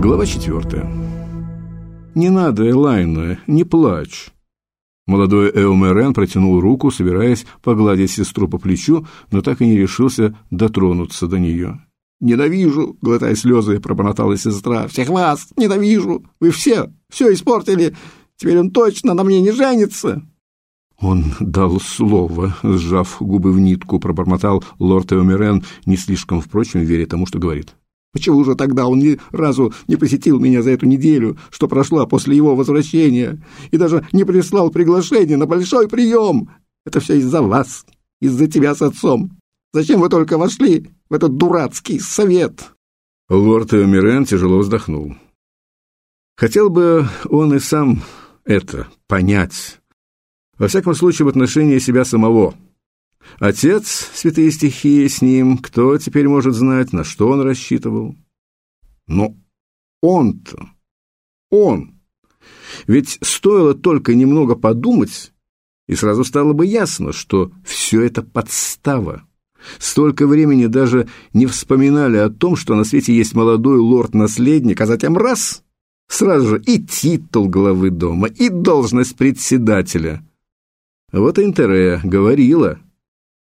Глава четвертая. «Не надо, Элайна, не плачь!» Молодой Эомерен протянул руку, собираясь погладить сестру по плечу, но так и не решился дотронуться до нее. «Ненавижу!» — глотая слезы, пробормотала сестра. «Всех вас ненавижу! Вы все, все испортили! Теперь он точно на мне не женится!» «Он дал слово», — сжав губы в нитку, пробормотал лорд Эомерен, не слишком, впрочем, веря тому, что говорит. Почему же тогда он ни разу не посетил меня за эту неделю, что прошла после его возвращения, и даже не прислал приглашение на большой прием? Это все из-за вас, из-за тебя с отцом. Зачем вы только вошли в этот дурацкий совет?» Лорд Эмирен тяжело вздохнул. Хотел бы он и сам это понять. Во всяком случае, в отношении себя самого – Отец, святые стихии с ним, кто теперь может знать, на что он рассчитывал? Но он-то, он. Ведь стоило только немного подумать, и сразу стало бы ясно, что все это подстава. Столько времени даже не вспоминали о том, что на свете есть молодой лорд-наследник, а затем раз — сразу же и титул главы дома, и должность председателя. Вот Интерея говорила —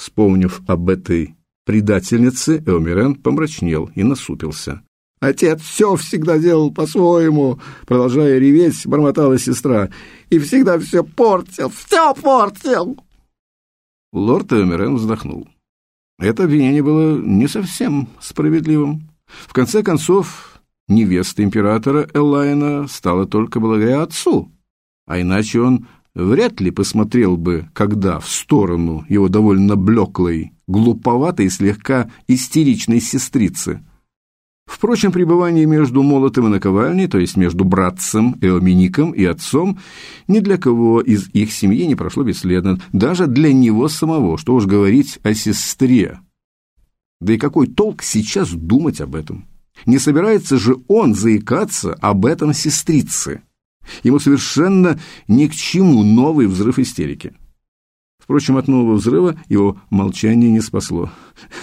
Вспомнив об этой предательнице, Эомирен помрачнел и насупился. «Отец все всегда делал по-своему», — продолжая реветь, бормотала сестра. «И всегда все портил, все портил!» Лорд Эомирен вздохнул. Это обвинение было не совсем справедливым. В конце концов, невеста императора Элайна стала только благодаря отцу, а иначе он вряд ли посмотрел бы, когда в сторону его довольно блеклой, глуповатой и слегка истеричной сестрицы. Впрочем, пребывание между молотом и наковальней, то есть между братцем Эомиником и отцом, ни для кого из их семьи не прошло бесследно, даже для него самого, что уж говорить о сестре. Да и какой толк сейчас думать об этом? Не собирается же он заикаться об этом сестрице? Ему совершенно ни к чему новый взрыв истерики. Впрочем, от нового взрыва его молчание не спасло.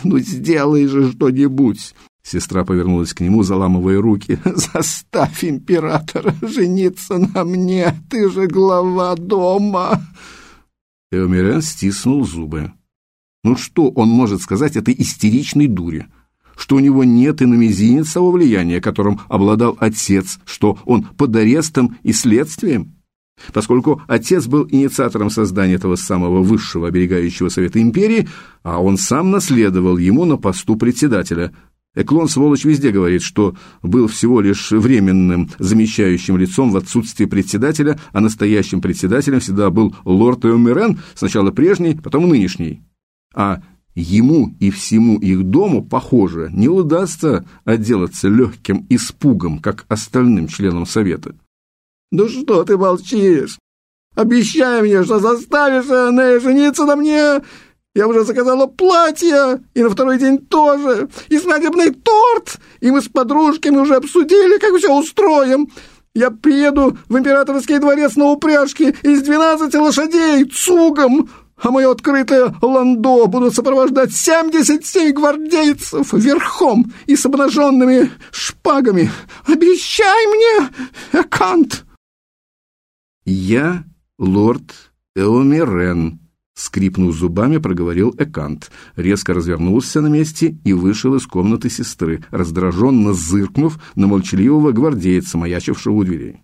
«Ну, сделай же что-нибудь!» Сестра повернулась к нему, заламывая руки. «Заставь императора жениться на мне! Ты же глава дома!» Эомирен стиснул зубы. «Ну что он может сказать этой истеричной дуре? Что у него нет и на мизинец того влияния, которым обладал отец, что он под арестом и следствием? Поскольку отец был инициатором создания этого самого высшего оберегающего совета империи, а он сам наследовал ему на посту председателя. Эклон, сволочь, везде говорит, что был всего лишь временным замещающим лицом в отсутствии председателя, а настоящим председателем всегда был лорд Эомерен, сначала прежний, потом нынешний. А ему и всему их дому, похоже, не удастся отделаться легким испугом, как остальным членам совета. «Ну что ты молчишь? Обещай мне, что заставишь Энея жениться на мне! Я уже заказала платье, и на второй день тоже, и свадебный торт, и мы с подружками уже обсудили, как все устроим!» Я приеду в императорский дворец на упряжке из двенадцати лошадей цугом, а мое открытое ландо будут сопровождать семьдесят семь гвардейцев верхом и с обнаженными шпагами. Обещай мне, Экант!» «Я лорд Эомирен», — скрипнув зубами, проговорил Экант, резко развернулся на месте и вышел из комнаты сестры, раздраженно зыркнув на молчаливого гвардейца, маячившего у дверей.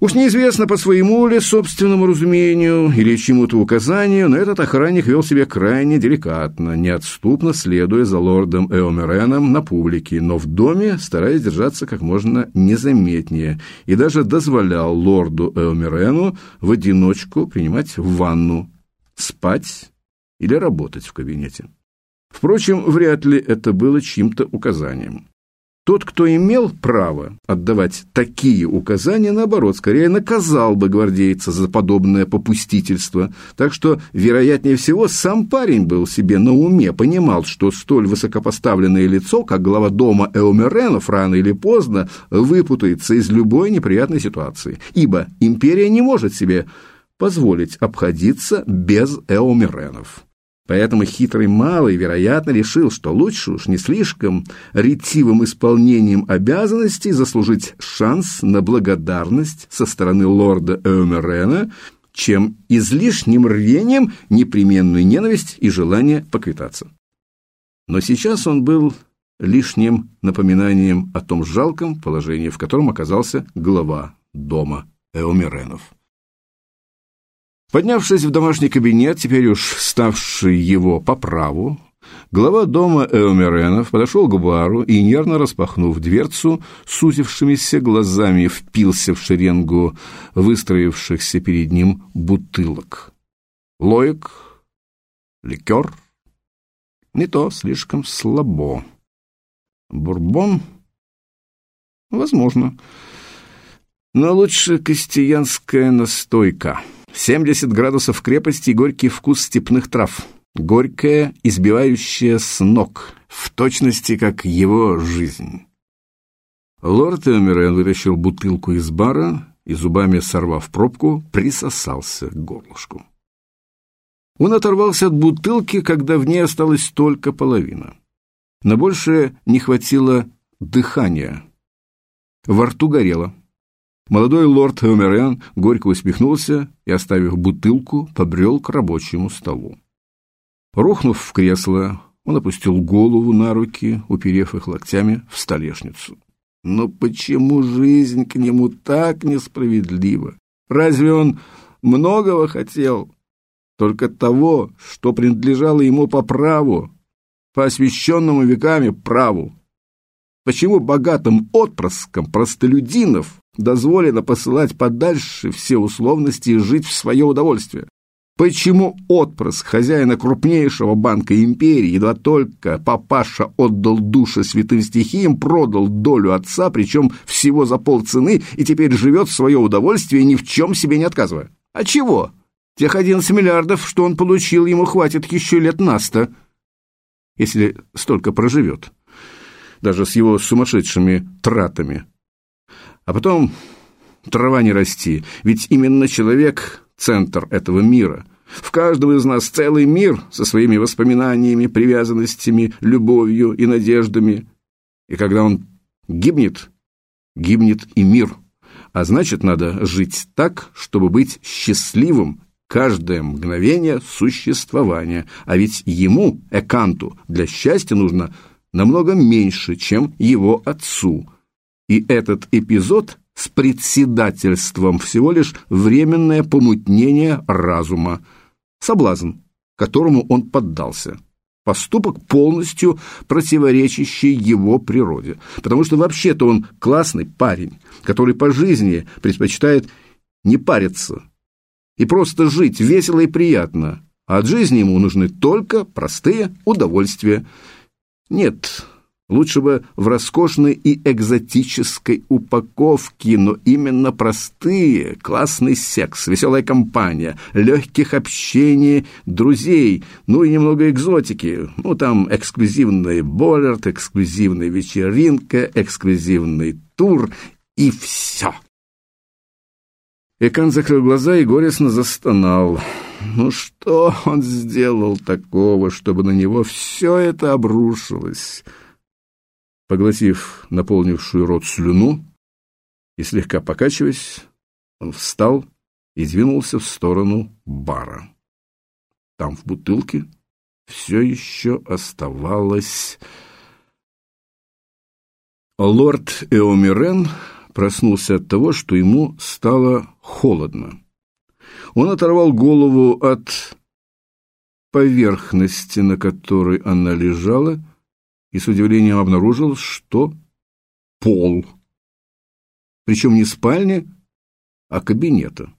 Уж неизвестно, по своему ли собственному разумению или чему-то указанию, но этот охранник вел себя крайне деликатно, неотступно следуя за лордом Эомереном на публике, но в доме стараясь держаться как можно незаметнее, и даже дозволял лорду Эомерену в одиночку принимать ванну, спать или работать в кабинете. Впрочем, вряд ли это было чьим-то указанием. Тот, кто имел право отдавать такие указания, наоборот, скорее наказал бы гвардейца за подобное попустительство. Так что, вероятнее всего, сам парень был себе на уме, понимал, что столь высокопоставленное лицо, как глава дома Эомеренов, рано или поздно выпутается из любой неприятной ситуации. Ибо империя не может себе позволить обходиться без Эомеренов. Поэтому хитрый малый, вероятно, решил, что лучше уж не слишком ретивым исполнением обязанностей заслужить шанс на благодарность со стороны лорда Эомерена, чем излишним рвением, непременную ненависть и желание поквитаться. Но сейчас он был лишним напоминанием о том жалком положении, в котором оказался глава дома Эомеренов. Поднявшись в домашний кабинет, теперь уж ставший его по праву, глава дома Эомеренов подошел к бару и, нервно распахнув дверцу, сузившимися глазами впился в шеренгу выстроившихся перед ним бутылок. Лоик, ликер, не то слишком слабо. Бурбон? Возможно. Но лучше крестьянская настойка — 70 градусов крепости и горький вкус степных трав. Горькое, избивающее с ног, в точности, как его жизнь. Лорд Эмерен вытащил бутылку из бара и, зубами сорвав пробку, присосался к горлышку. Он оторвался от бутылки, когда в ней осталась только половина. На большее не хватило дыхания. Во рту горело. Молодой лорд Эмерен горько усмехнулся и, оставив бутылку, побрел к рабочему столу. Рухнув в кресло, он опустил голову на руки, уперев их локтями в столешницу. Но почему жизнь к нему так несправедлива? Разве он многого хотел? Только того, что принадлежало ему по праву, по освященному веками праву. Почему богатым отпрыскам простолюдинов дозволено посылать подальше все условности и жить в свое удовольствие? Почему отпрыск хозяина крупнейшего банка империи, едва только папаша отдал душе святым стихиям, продал долю отца, причем всего за полцены, и теперь живет в свое удовольствие, ни в чем себе не отказывая? А чего? Тех 11 миллиардов, что он получил, ему хватит еще лет на сто, если столько проживет даже с его сумасшедшими тратами. А потом трава не расти, ведь именно человек – центр этого мира. В каждом из нас целый мир со своими воспоминаниями, привязанностями, любовью и надеждами. И когда он гибнет, гибнет и мир. А значит, надо жить так, чтобы быть счастливым каждое мгновение существования. А ведь ему, Эканту, для счастья нужно намного меньше, чем его отцу. И этот эпизод с председательством всего лишь временное помутнение разума, соблазн, которому он поддался. Поступок полностью противоречащий его природе, потому что вообще-то он классный парень, который по жизни предпочитает не париться и просто жить весело и приятно, а от жизни ему нужны только простые удовольствия – нет, лучше бы в роскошной и экзотической упаковке, но именно простые, классный секс, веселая компания, легких общений, друзей, ну и немного экзотики. Ну, там эксклюзивный боллерт, эксклюзивная вечеринка, эксклюзивный тур и все. Экан закрыл глаза и горестно застонал. Ну что он сделал такого, чтобы на него все это обрушилось? Поглотив наполнившую рот слюну и слегка покачиваясь, он встал и двинулся в сторону бара. Там в бутылке все еще оставалось... Лорд Эомирен проснулся от того, что ему стало холодно. Он оторвал голову от поверхности, на которой она лежала, и с удивлением обнаружил, что пол. Причем не спальни, а кабинета.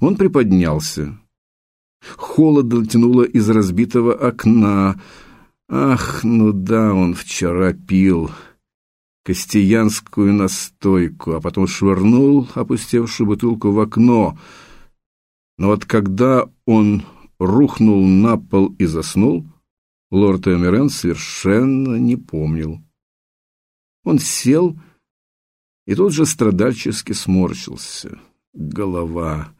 Он приподнялся. Холодно тянуло из разбитого окна. Ах, ну да, он вчера пил костеянскую настойку, а потом швырнул опустевшую бутылку в окно — но вот когда он рухнул на пол и заснул, лорд Эмерен совершенно не помнил. Он сел и тут же страдальчески сморщился. Голова.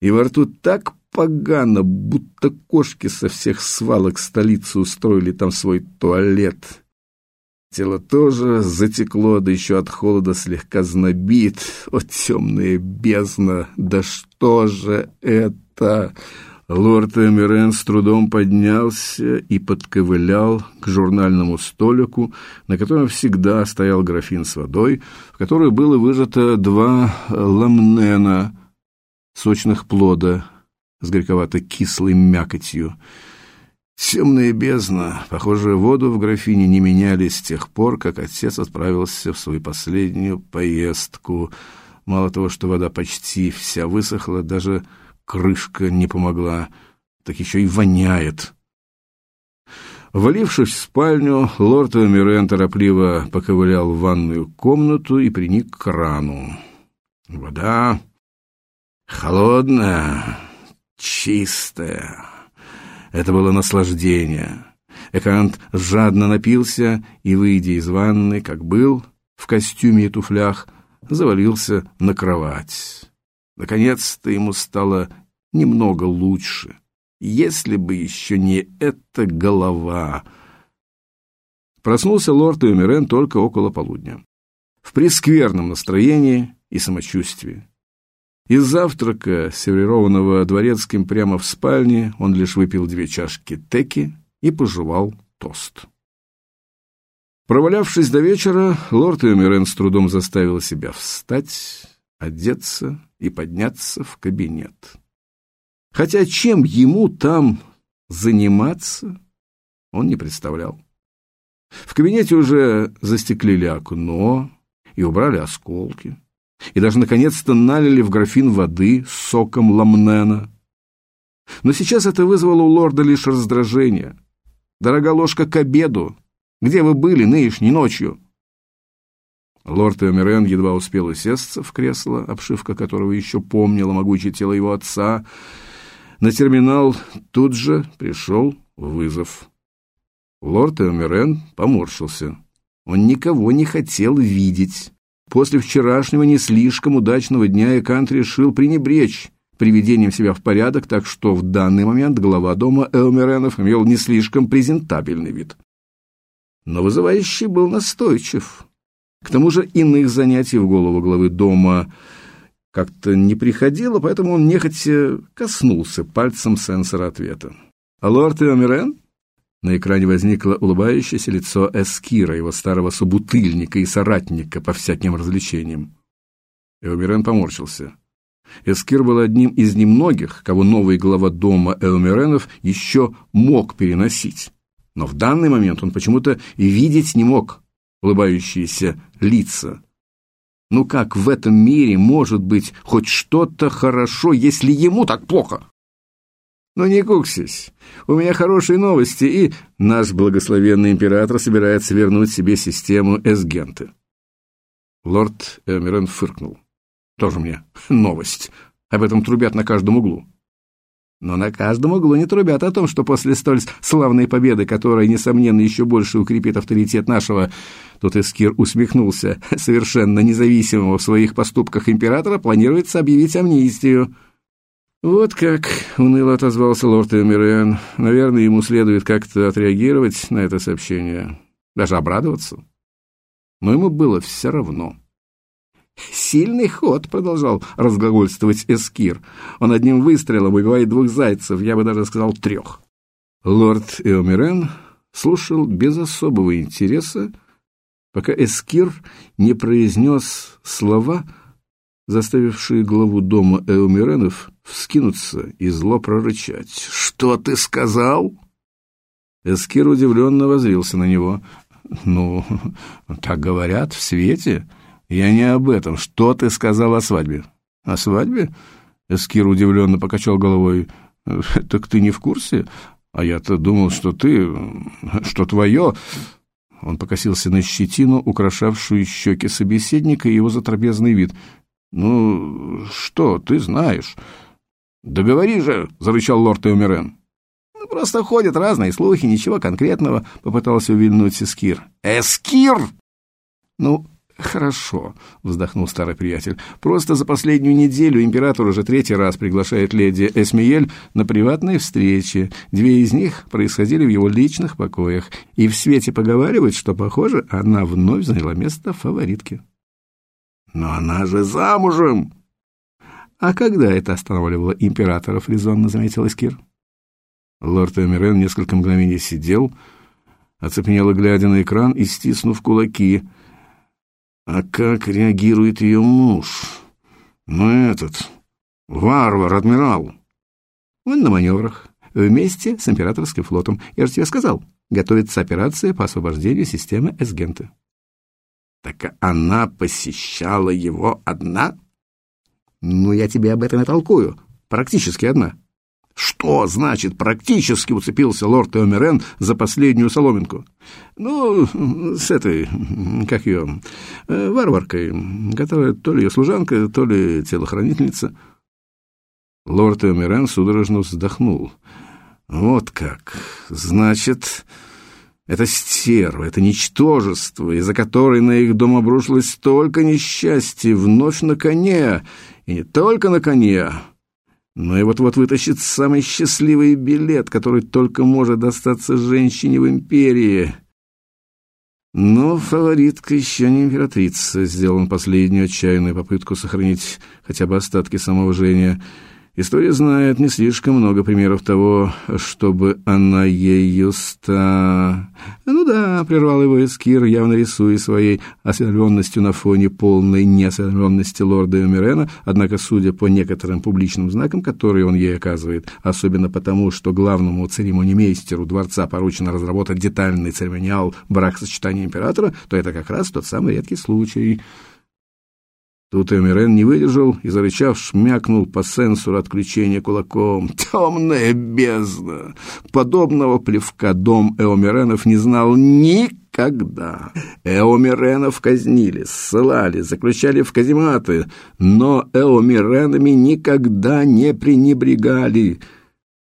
И во рту так погано, будто кошки со всех свалок столицы устроили там свой туалет. Тело тоже затекло, да еще от холода слегка знобит. О, темная бездна! Да что же это? Лорд Эмирен с трудом поднялся и подковылял к журнальному столику, на котором всегда стоял графин с водой, в которой было выжато два ламнена сочных плода с горьковато-кислой мякотью. Темная бездна. Похоже, воду в графине не меняли с тех пор, как отец отправился в свою последнюю поездку. Мало того, что вода почти вся высохла, даже крышка не помогла, так еще и воняет. Валившись в спальню, лорд Эмирен торопливо поковылял в ванную комнату и приник к крану. Вода холодная, чистая. Это было наслаждение. Экант жадно напился и, выйдя из ванны, как был, в костюме и туфлях, завалился на кровать. Наконец-то ему стало немного лучше. Если бы еще не эта голова. Проснулся лорд Эмирен только около полудня. В прескверном настроении и самочувствии. Из завтрака, сервированного дворецким прямо в спальне, он лишь выпил две чашки теки и пожевал тост. Провалявшись до вечера, лорд Эмирен с трудом заставил себя встать, одеться и подняться в кабинет. Хотя чем ему там заниматься, он не представлял. В кабинете уже застеклили окно и убрали осколки, и даже наконец-то налили в графин воды с соком ламнена. Но сейчас это вызвало у лорда лишь раздражение. «Дорога ложка к обеду! Где вы были нынешней ночью?» Лорд Эмирен едва успел усесться в кресло, обшивка которого еще помнила могучее тело его отца. На терминал тут же пришел вызов. Лорд Эмирен поморщился. Он никого не хотел видеть. После вчерашнего не слишком удачного дня Экант решил пренебречь приведением себя в порядок, так что в данный момент глава дома Элмеренов имел не слишком презентабельный вид. Но вызывающий был настойчив. К тому же иных занятий в голову главы дома как-то не приходило, поэтому он нехотя коснулся пальцем сенсора ответа. «А лорд Эомирен?» На экране возникло улыбающееся лицо Эскира, его старого собутыльника и соратника по всяким развлечениям. Эомирен поморщился. Эскир был одним из немногих, кого новый глава дома Эомиренов еще мог переносить. Но в данный момент он почему-то видеть не мог улыбающиеся лица. Ну как в этом мире может быть хоть что-то хорошо, если ему так плохо? Ну не куксись, у меня хорошие новости, и наш благословенный император собирается вернуть себе систему Эсгенты. Лорд Эмерон фыркнул. Тоже мне новость. Об этом трубят на каждом углу. Но на каждом углу не трубят о том, что после столь славной победы, которая, несомненно, еще больше укрепит авторитет нашего, тут Эскир усмехнулся, совершенно независимого в своих поступках императора, планируется объявить амнистию. «Вот как», — уныло отозвался лорд Эмириан, — «наверное, ему следует как-то отреагировать на это сообщение, даже обрадоваться». Но ему было все равно. «Сильный ход», — продолжал разглагольствовать Эскир. «Он одним выстрелом убивает двух зайцев, я бы даже сказал трех». Лорд Эомирен слушал без особого интереса, пока Эскир не произнес слова, заставившие главу дома Эомиренов вскинуться и зло прорычать. «Что ты сказал?» Эскир удивленно возрился на него. «Ну, так говорят в свете». «Я не об этом. Что ты сказал о свадьбе?» «О свадьбе?» Эскир удивленно покачал головой. «Так ты не в курсе? А я-то думал, что ты... что твое...» Он покосился на щетину, украшавшую щеки собеседника и его затрапезный вид. «Ну, что, ты знаешь?» «Да говори же!» — зарычал лорд Эумерен. «Ну, «Просто ходят разные слухи, ничего конкретного», — попытался увильнуть Эскир. «Эскир!» «Ну, «Хорошо», — вздохнул старый приятель. «Просто за последнюю неделю император уже третий раз приглашает леди Эсмиель на приватные встречи. Две из них происходили в его личных покоях, и в свете поговаривают, что, похоже, она вновь заняла место фаворитки». «Но она же замужем!» «А когда это останавливало императоров?» — резонно заметил Эскир. Лорд Эмирен несколько мгновений сидел, оцепенело глядя на экран и стиснув кулаки — а как реагирует ее муж? Ну, этот, варвар, адмирал. Он на маневрах, вместе с императорским флотом. Я же тебе сказал, готовится операция по освобождению системы Эсгента. Так она посещала его одна? Ну, я тебе об этом и толкую. Практически одна. Что значит практически уцепился лорд Эомерен за последнюю соломинку? Ну, с этой, как ее, варваркой, которая то ли ее служанка, то ли телохранительница. Лорд Эомерен судорожно вздохнул. Вот как. Значит, это стерва, это ничтожество, из-за которой на их дом обрушилось столько несчастья, вновь на коне, и не только на коне, но и вот-вот вытащит самый счастливый билет, который только может достаться женщине в империи. Но фаворитка еще не императрица. Сделал он последнюю отчаянную попытку сохранить хотя бы остатки самоуважения — История знает не слишком много примеров того, чтобы она ею ста... Ну да, прервал его Эскир, явно рисуя своей осведомленностью на фоне полной неосведомленности лорда Эмирена, однако, судя по некоторым публичным знакам, которые он ей оказывает, особенно потому, что главному церемонимейстеру дворца поручено разработать детальный церемониал бракосочетания императора, то это как раз тот самый редкий случай — Тут Эмирен не выдержал и, зарычав, шмякнул по сенсору отключения кулаком. Темная бездна! Подобного плевка дом Эомиренов не знал никогда. Эомиренов казнили, ссылали, заключали в казематы, но Эомиренами никогда не пренебрегали —